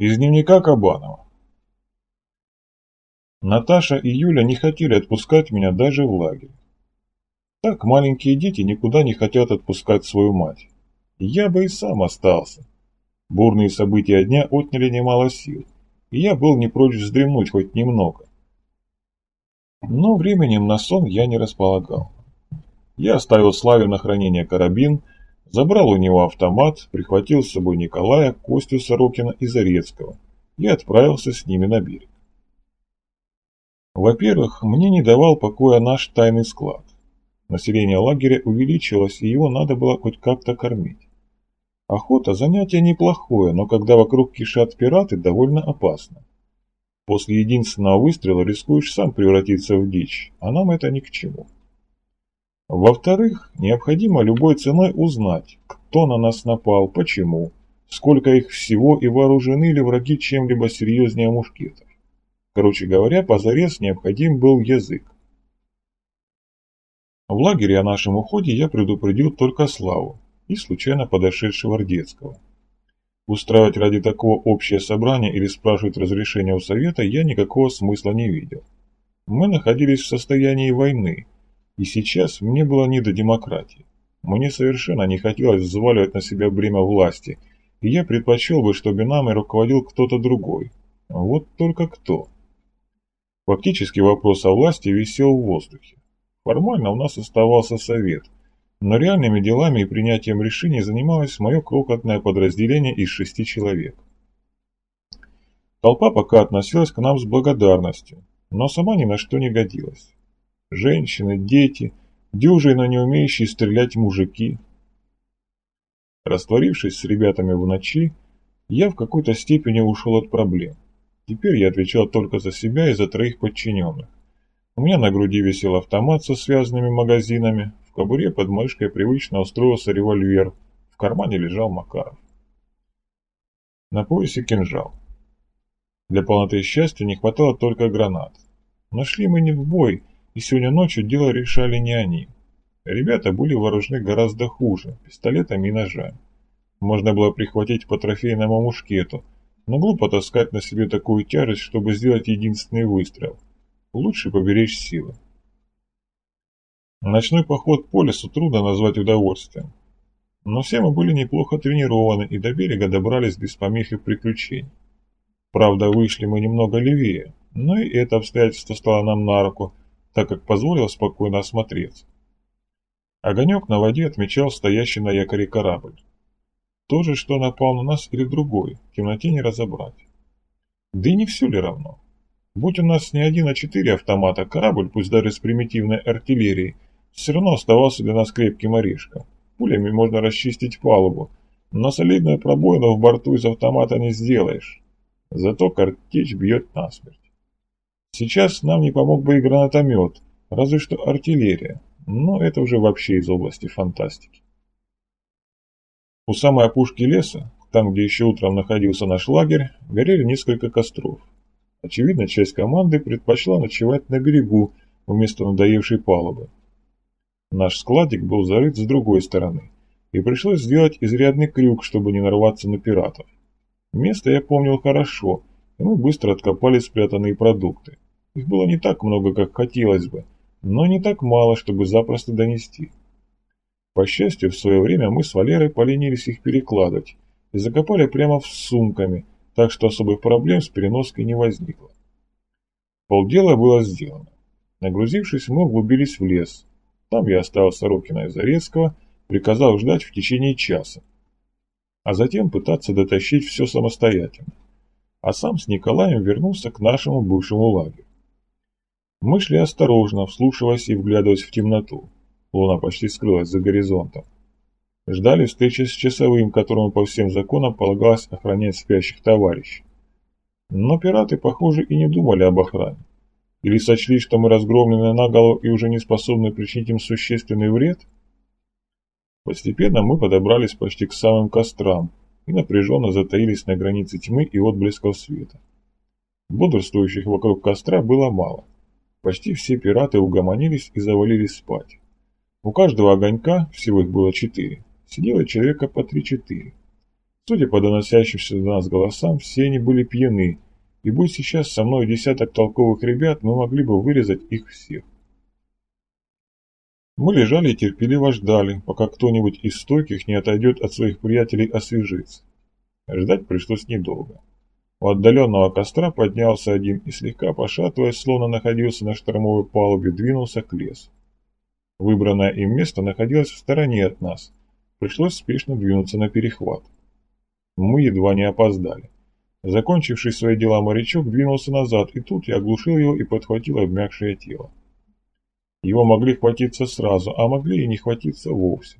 Из дневника Кабанова. Наташа и Юля не хотели отпускать меня даже в лагерь. Так маленькие дети никуда не хотят отпускать свою мать. Я бы и сам остался. Бурные события дня отняли немало сил, и я был не прочь вздремнуть хоть немного. Но временем на сон я не располагал. Я оставил Славе на хранение карабин, Забрал у него автомат, прихватил с собой Николая, Костю Сорокина и Зарецкого и отправился с ними на берег. Во-первых, мне не давал покоя наш тайный склад. Население лагеря увеличилось, и его надо было хоть как-то кормить. Охота – занятие неплохое, но когда вокруг кишат пираты, довольно опасно. После единственного выстрела рискуешь сам превратиться в дичь, а нам это ни к чему. Во-вторых, необходимо любой ценой узнать, кто на нас напал, почему, сколько их всего и вооружены ли враги чем-либо серьезнее мушкетов. Короче говоря, позарез необходим был язык. В лагере о нашем уходе я предупредил только Славу и случайно подошедшего Рдецкого. Устраивать ради такого общее собрание или спрашивать разрешения у совета я никакого смысла не видел. Мы находились в состоянии войны, и сейчас мне было не до демократии. Мне совершенно не хотелось взваливать на себя бремя власти, и я предпочел бы, чтобы нами руководил кто-то другой. Вот только кто. Фактически вопрос о власти висел в воздухе. Формально у нас оставался совет, но реальными делами и принятием решений занималось мое крохотное подразделение из шести человек. Толпа пока относилась к нам с благодарностью, но сама ни на что не годилась женщины, дети, дюжие, но не умеющие стрелять мужики. Растворившись с ребятами в ночи, я в какой-то степени ушел от проблем. Теперь я отвечал только за себя и за троих подчиненных. У меня на груди висел автомат со связанными магазинами, в кобуре под мышкой привычно устроился револьвер, в кармане лежал Макаров. На поясе кинжал. Для полноты счастья не хватало только гранат. Нашли мы не в бой, и сегодня ночью дело решали не они. Ребята были вооружены гораздо хуже, пистолетами и ножами. Можно было прихватить по трофейному мушкету, но глупо таскать на себе такую тяжесть, чтобы сделать единственный выстрел. Лучше поберечь силы. Ночной поход по лесу трудно назвать удовольствием. Но все мы были неплохо тренированы и до берега добрались без помех и приключений. Правда, вышли мы немного левее, но и это обстоятельство стало нам на руку, так как позволил спокойно осмотреться. Огонек на воде отмечал стоящий на якоре корабль. То же, что напал на нас или другой, в темноте не разобрать. Да и не все ли равно? Будь у нас не один, а четыре автомата, корабль, пусть даже с примитивной артиллерией, все равно оставался для нас крепким орешком. Пулями можно расчистить палубу, но солидную пробоину в борту из автомата не сделаешь. Зато картечь бьет насмерть. Сейчас нам не помог бы и гранатомет, разве что артиллерия, но это уже вообще из области фантастики. У самой опушки леса, там, где еще утром находился наш лагерь, горели несколько костров. Очевидно, часть команды предпочла ночевать на берегу вместо надоевшей палубы. Наш складик был зарыт с другой стороны, и пришлось сделать изрядный крюк, чтобы не нарваться на пиратов. Место я помнил хорошо, и мы быстро откопали спрятанные продукты. Их было не так много, как хотелось бы, но не так мало, чтобы запросто донести. По счастью, в свое время мы с Валерой поленились их перекладывать и закопали прямо в сумками, так что особых проблем с переноской не возникло. Полдела было сделано. Нагрузившись, мы углубились в лес. Там я оставил Сорокина и Зарецкого, приказал ждать в течение часа, а затем пытаться дотащить все самостоятельно. А сам с Николаем вернулся к нашему бывшему лагерю. Мы шли осторожно, вслушиваясь и вглядываясь в темноту. Луна почти скрылась за горизонтом. Ждали встречи с часовым, которому по всем законам полагалось охранять спящих товарищей. Но пираты, похоже, и не думали об охране. Или сочли, что мы разгромлены наголо и уже не способны причинить им существенный вред? Постепенно мы подобрались почти к самым кострам и напряженно затаились на границе тьмы и отблесков света. Бодрствующих вокруг костра было мало. Почти все пираты угомонились и завалились спать. У каждого огонька, всего их было четыре, сидело человека по три-четыре. Судя по доносящимся до нас голосам, все они были пьяны, и будь сейчас со мной десяток толковых ребят, мы могли бы вырезать их всех. Мы лежали и терпеливо ждали, пока кто-нибудь из стойких не отойдет от своих приятелей освежиться. Ждать пришлось недолго. У отдаленного костра поднялся один и слегка пошатываясь, словно находился на штормовой палубе, двинулся к лесу. Выбранное им место находилось в стороне от нас. Пришлось спешно двинуться на перехват. Мы едва не опоздали. Закончивший свои дела морячок двинулся назад, и тут я оглушил его и подхватил обмякшее тело. Его могли хватиться сразу, а могли и не хватиться вовсе.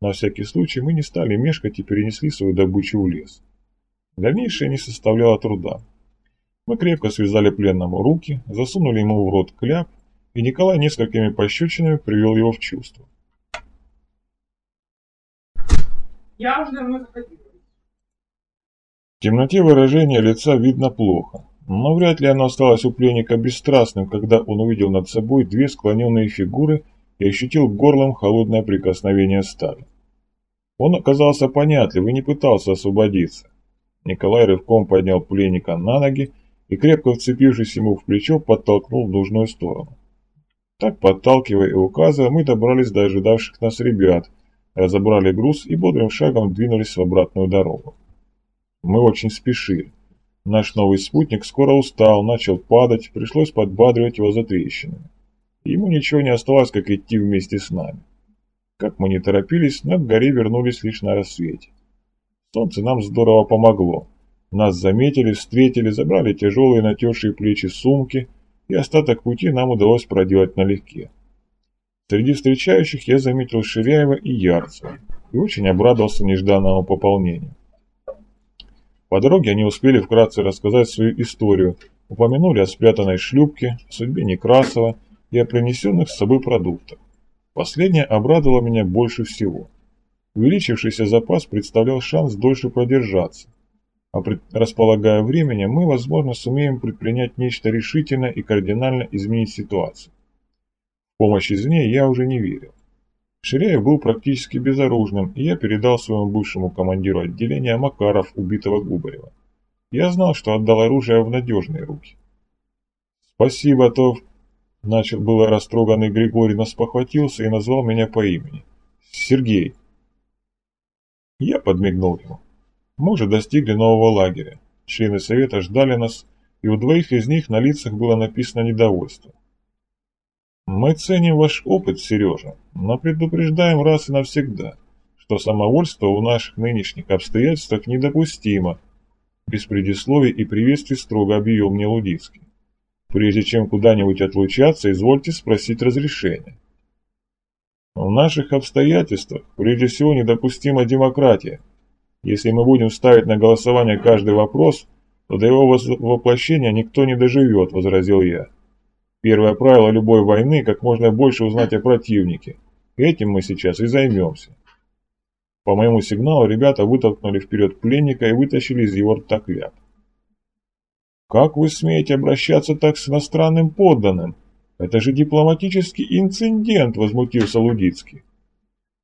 На всякий случай мы не стали мешкать и перенесли свою добычу в лес. Дальнейшее не составляло труда. Мы крепко связали пленному руки, засунули ему в рот кляп, и Николай несколькими пощечинами привел его в чувство. Я уже давно заходила. В темноте выражение лица видно плохо, но вряд ли оно осталось у пленника бесстрастным, когда он увидел над собой две склоненные фигуры и ощутил горлом холодное прикосновение стали. Он оказался понятлив и не пытался освободиться. Николай рывком поднял пленника на ноги и, крепко вцепившись ему в плечо, подтолкнул в нужную сторону. Так, подталкивая и указывая, мы добрались до ожидавших нас ребят, разобрали груз и бодрым шагом двинулись в обратную дорогу. Мы очень спешили. Наш новый спутник скоро устал, начал падать, пришлось подбадривать его за трещинами. Ему ничего не осталось, как идти вместе с нами. Как мы не торопились, к горе вернулись лишь на рассвете. Солнце нам здорово помогло. Нас заметили, встретили, забрали тяжелые натершие плечи сумки, и остаток пути нам удалось проделать налегке. Среди встречающих я заметил Ширяева и Ярцева и очень обрадовался нежданному пополнению. По дороге они успели вкратце рассказать свою историю, упомянули о спрятанной шлюпке, о судьбе Некрасова и о принесенных с собой продуктах. Последнее обрадовало меня больше всего. Увеличившийся запас представлял шанс дольше продержаться. А располагая временем, мы, возможно, сумеем предпринять нечто решительное и кардинально изменить ситуацию. В помощь извне я уже не верил. Ширяев был практически безоружным, и я передал своему бывшему командиру отделения Макаров, убитого Губарева. Я знал, что отдал оружие в надежные руки. «Спасибо, то...» Начал было растроганный Григорий, но спохватился и назвал меня по имени. «Сергей». Я подмигнул ему. Мы уже достигли нового лагеря. Члены совета ждали нас, и у двоих из них на лицах было написано недовольство. Мы ценим ваш опыт, Сережа, но предупреждаем раз и навсегда, что самовольство в наших нынешних обстоятельствах недопустимо. Без предисловий и приветствий строго объявил мне Лудицкий. Прежде чем куда-нибудь отлучаться, извольте спросить разрешения. В наших обстоятельствах прежде всего недопустима демократия. Если мы будем ставить на голосование каждый вопрос, то до его воплощения никто не доживет, возразил я. Первое правило любой войны – как можно больше узнать о противнике. Этим мы сейчас и займемся. По моему сигналу ребята вытолкнули вперед пленника и вытащили из его рта кляп. «Как вы смеете обращаться так с иностранным подданным? Это же дипломатический инцидент!» – возмутился Лудицкий.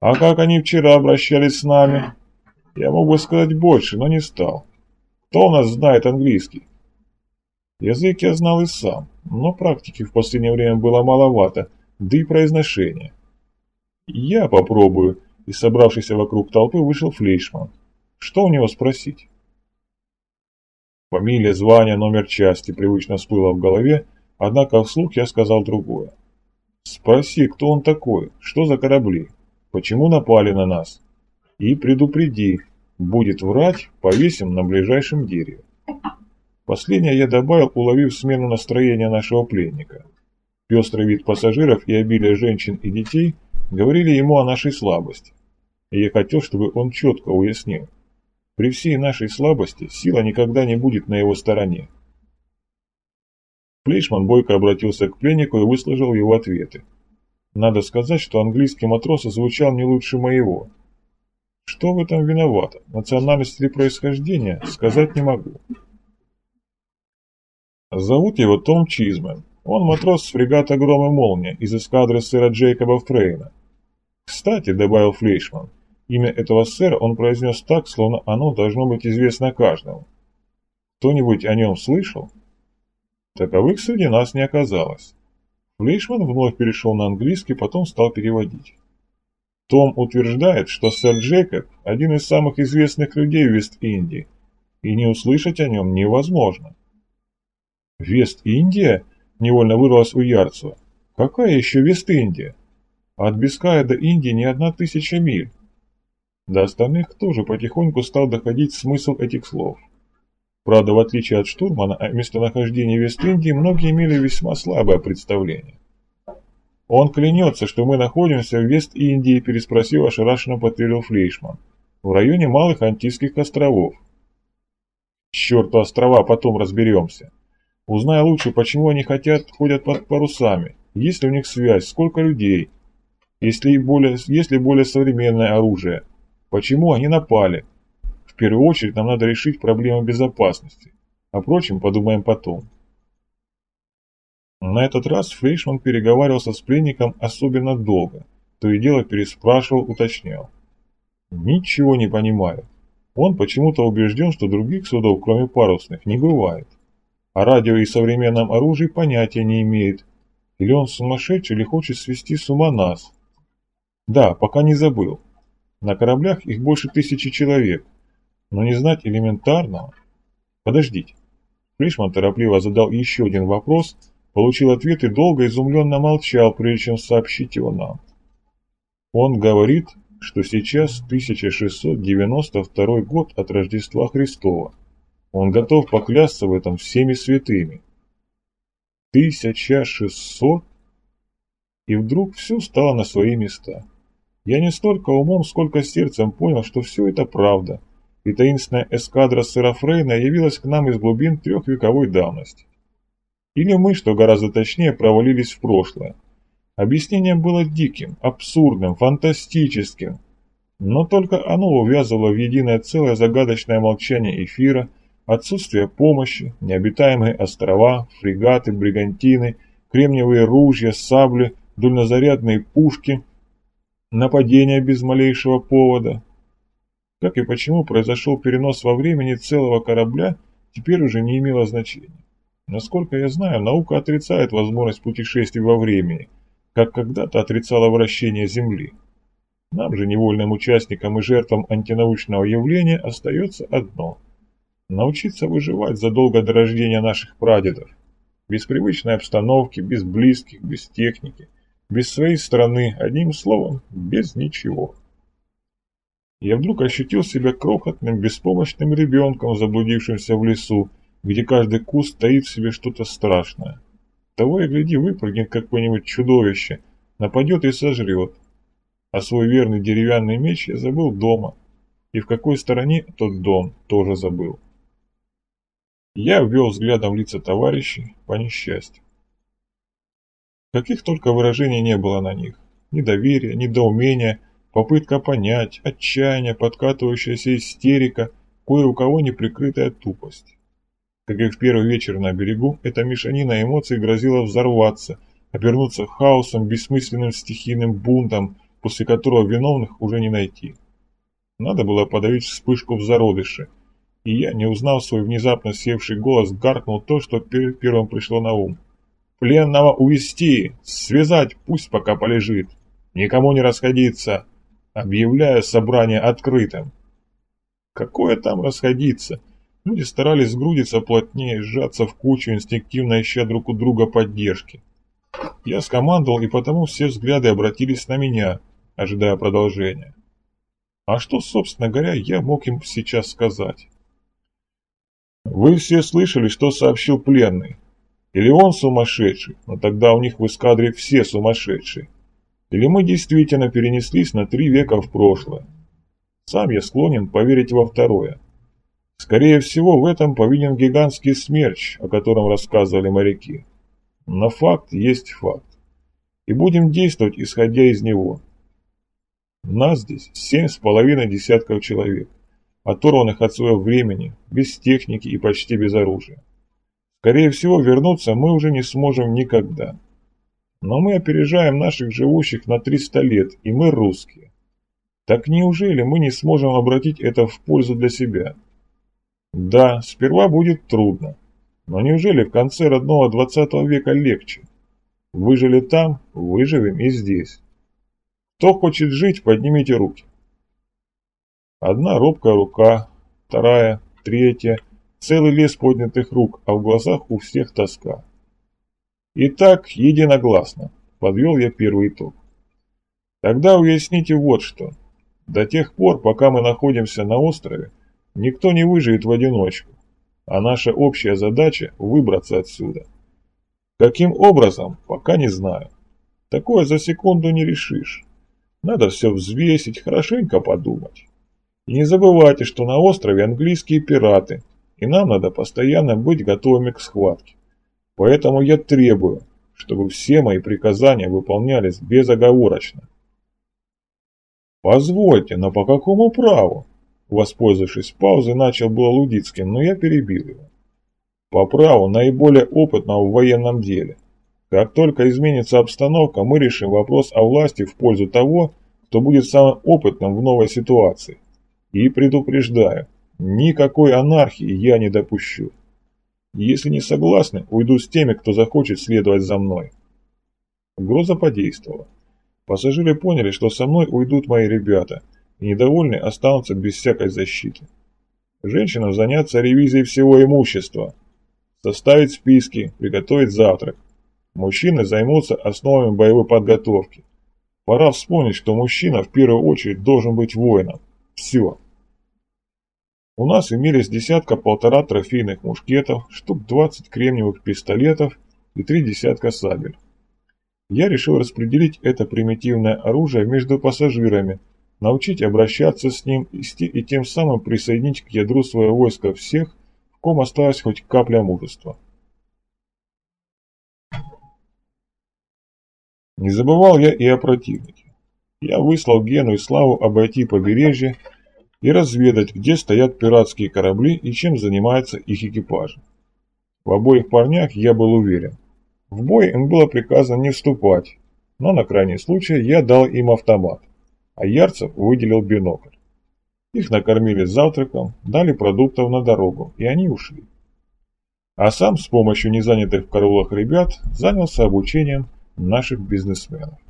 «А как они вчера обращались с нами?» «Я мог бы сказать больше, но не стал. Кто у нас знает английский?» Язык я знал и сам, но практики в последнее время было маловато, да и произношение. Я попробую, и собравшийся вокруг толпы вышел Флейшман. Что у него спросить? Фамилия, звание, номер части привычно всплыло в голове, однако вслух я сказал другое. Спроси, кто он такой, что за корабли, почему напали на нас. И предупреди, будет врать, повесим на ближайшем дереве. Последнее я добавил, уловив смену настроения нашего пленника. Пестрый вид пассажиров и обилие женщин и детей говорили ему о нашей слабости. И я хотел, чтобы он четко уяснил. При всей нашей слабости сила никогда не будет на его стороне. Плейшман бойко обратился к пленнику и выслушал его ответы. Надо сказать, что английский матрос звучал не лучше моего. Что в этом виновато? Национальность или происхождение? Сказать не могу. Зовут его Том Чизмен. Он матрос с фрегата «Гром и молния» из эскадры сэра Джейкоба Фрейна. Кстати, добавил Флейшман, Имя этого сэра он произнес так, словно оно должно быть известно каждому. Кто-нибудь о нем слышал? Таковых среди нас не оказалось. Флейшман вновь перешел на английский, потом стал переводить. Том утверждает, что сэр Джейкоб – один из самых известных людей в Вест-Индии, и не услышать о нем невозможно. «Вест-Индия?» – невольно вырвалось у Ярцева. «Какая еще Вест-Индия? От Биская до Индии не одна тысяча миль». До остальных тоже потихоньку стал доходить смысл этих слов. Правда, в отличие от штурмана, о местонахождении Вест-Индии многие имели весьма слабое представление. «Он клянется, что мы находимся в Вест-Индии», переспросил ошарашенно подтвердил Флейшман. «В районе Малых Антильских островов». «Черту острова, потом разберемся. Узнай лучше, почему они хотят, ходят под парусами, есть ли у них связь, сколько людей, если более, есть ли более современное оружие, почему они напали, первую очередь нам надо решить проблему безопасности. О прочем подумаем потом. На этот раз Фрейшман переговаривался с пленником особенно долго, то и дело переспрашивал, уточнял. Ничего не понимаю. Он почему-то убежден, что других судов, кроме парусных, не бывает. О радио и современном оружии понятия не имеет. Или он сумасшедший, или хочет свести с ума нас. Да, пока не забыл. На кораблях их больше тысячи человек, но не знать элементарного... Подождите. Фришман торопливо задал еще один вопрос, получил ответ и долго изумленно молчал, прежде чем сообщить его нам. Он говорит, что сейчас 1692 год от Рождества Христова. Он готов поклясться в этом всеми святыми. 1600? И вдруг все стало на свои места. Я не столько умом, сколько сердцем понял, что все это правда – и таинственная эскадра сэра Фрейна явилась к нам из глубин трехвековой давности. Или мы, что гораздо точнее, провалились в прошлое. Объяснение было диким, абсурдным, фантастическим, но только оно увязывало в единое целое загадочное молчание эфира, отсутствие помощи, необитаемые острова, фрегаты, бригантины, кремниевые ружья, сабли, дульнозарядные пушки, нападения без малейшего повода, как и почему произошел перенос во времени целого корабля, теперь уже не имело значения. Насколько я знаю, наука отрицает возможность путешествий во времени, как когда-то отрицала вращение Земли. Нам же, невольным участникам и жертвам антинаучного явления, остается одно – научиться выживать задолго до рождения наших прадедов. Без привычной обстановки, без близких, без техники, без своей страны, одним словом, без ничего я вдруг ощутил себя крохотным, беспомощным ребенком, заблудившимся в лесу, где каждый куст таит в себе что-то страшное. Того и гляди, выпрыгнет какое-нибудь чудовище, нападет и сожрет. А свой верный деревянный меч я забыл дома, и в какой стороне тот дом тоже забыл. Я ввел взглядом лица товарищей по несчастью. Каких только выражений не было на них. Недоверия, недоумения, Попытка понять, отчаяние, подкатывающаяся истерика, кое у кого неприкрытая тупость. Как и в первый вечер на берегу, эта мешанина эмоций грозила взорваться, обернуться хаосом, бессмысленным стихийным бунтом, после которого виновных уже не найти. Надо было подавить вспышку в зародыше, и я, не узнав свой внезапно севший голос, гаркнул то, что первым пришло на ум. «Пленного увести! Связать, пусть пока полежит! Никому не расходиться! Объявляя собрание открытым. Какое там расходиться? Люди старались сгрудиться плотнее, сжаться в кучу, инстинктивно ища друг у друга поддержки. Я скомандовал, и потому все взгляды обратились на меня, ожидая продолжения. А что, собственно говоря, я мог им сейчас сказать? Вы все слышали, что сообщил пленный? Или он сумасшедший, но тогда у них в эскадре все сумасшедшие. Или мы действительно перенеслись на три века в прошлое? Сам я склонен поверить во второе. Скорее всего, в этом повинен гигантский смерч, о котором рассказывали моряки. Но факт есть факт. И будем действовать, исходя из него. Нас здесь семь с половиной десятков человек, оторванных от своего времени, без техники и почти без оружия. Скорее всего, вернуться мы уже не сможем никогда. Но мы опережаем наших живущих на 300 лет, и мы русские. Так неужели мы не сможем обратить это в пользу для себя? Да, сперва будет трудно, но неужели в конце родного 20 века легче? Выжили там, выживем и здесь. Кто хочет жить, поднимите руки. Одна робкая рука, вторая, третья, целый лес поднятых рук, а в глазах у всех тоска. Итак, единогласно, подвел я первый итог. Тогда уясните вот что. До тех пор, пока мы находимся на острове, никто не выживет в одиночку, а наша общая задача – выбраться отсюда. Каким образом, пока не знаю. Такое за секунду не решишь. Надо все взвесить, хорошенько подумать. И не забывайте, что на острове английские пираты, и нам надо постоянно быть готовыми к схватке. Поэтому я требую, чтобы все мои приказания выполнялись безоговорочно. Позвольте, но по какому праву? Воспользовавшись паузой, начал было Лудицкий, но я перебил его. По праву наиболее опытного в военном деле. Как только изменится обстановка, мы решим вопрос о власти в пользу того, кто будет самым опытным в новой ситуации. И предупреждаю, никакой анархии я не допущу. Если не согласны, уйду с теми, кто захочет следовать за мной. Угроза подействовала. Пассажиры поняли, что со мной уйдут мои ребята, и недовольные останутся без всякой защиты. Женщинам заняться ревизией всего имущества, составить списки, приготовить завтрак. Мужчины займутся основами боевой подготовки. Пора вспомнить, что мужчина в первую очередь должен быть воином. Все. У нас имелись десятка-полтора трофейных мушкетов, штук 20 кремниевых пистолетов и три десятка сабель. Я решил распределить это примитивное оружие между пассажирами, научить обращаться с ним и, тем самым присоединить к ядру своего войска всех, в ком осталась хоть капля мужества. Не забывал я и о противнике. Я выслал Гену и Славу обойти побережье и разведать, где стоят пиратские корабли и чем занимаются их экипажи. В обоих парнях я был уверен. В бой им было приказано не вступать, но на крайний случай я дал им автомат, а Ярцев выделил бинокль. Их накормили завтраком, дали продуктов на дорогу, и они ушли. А сам с помощью незанятых в караулах ребят занялся обучением наших бизнесменов.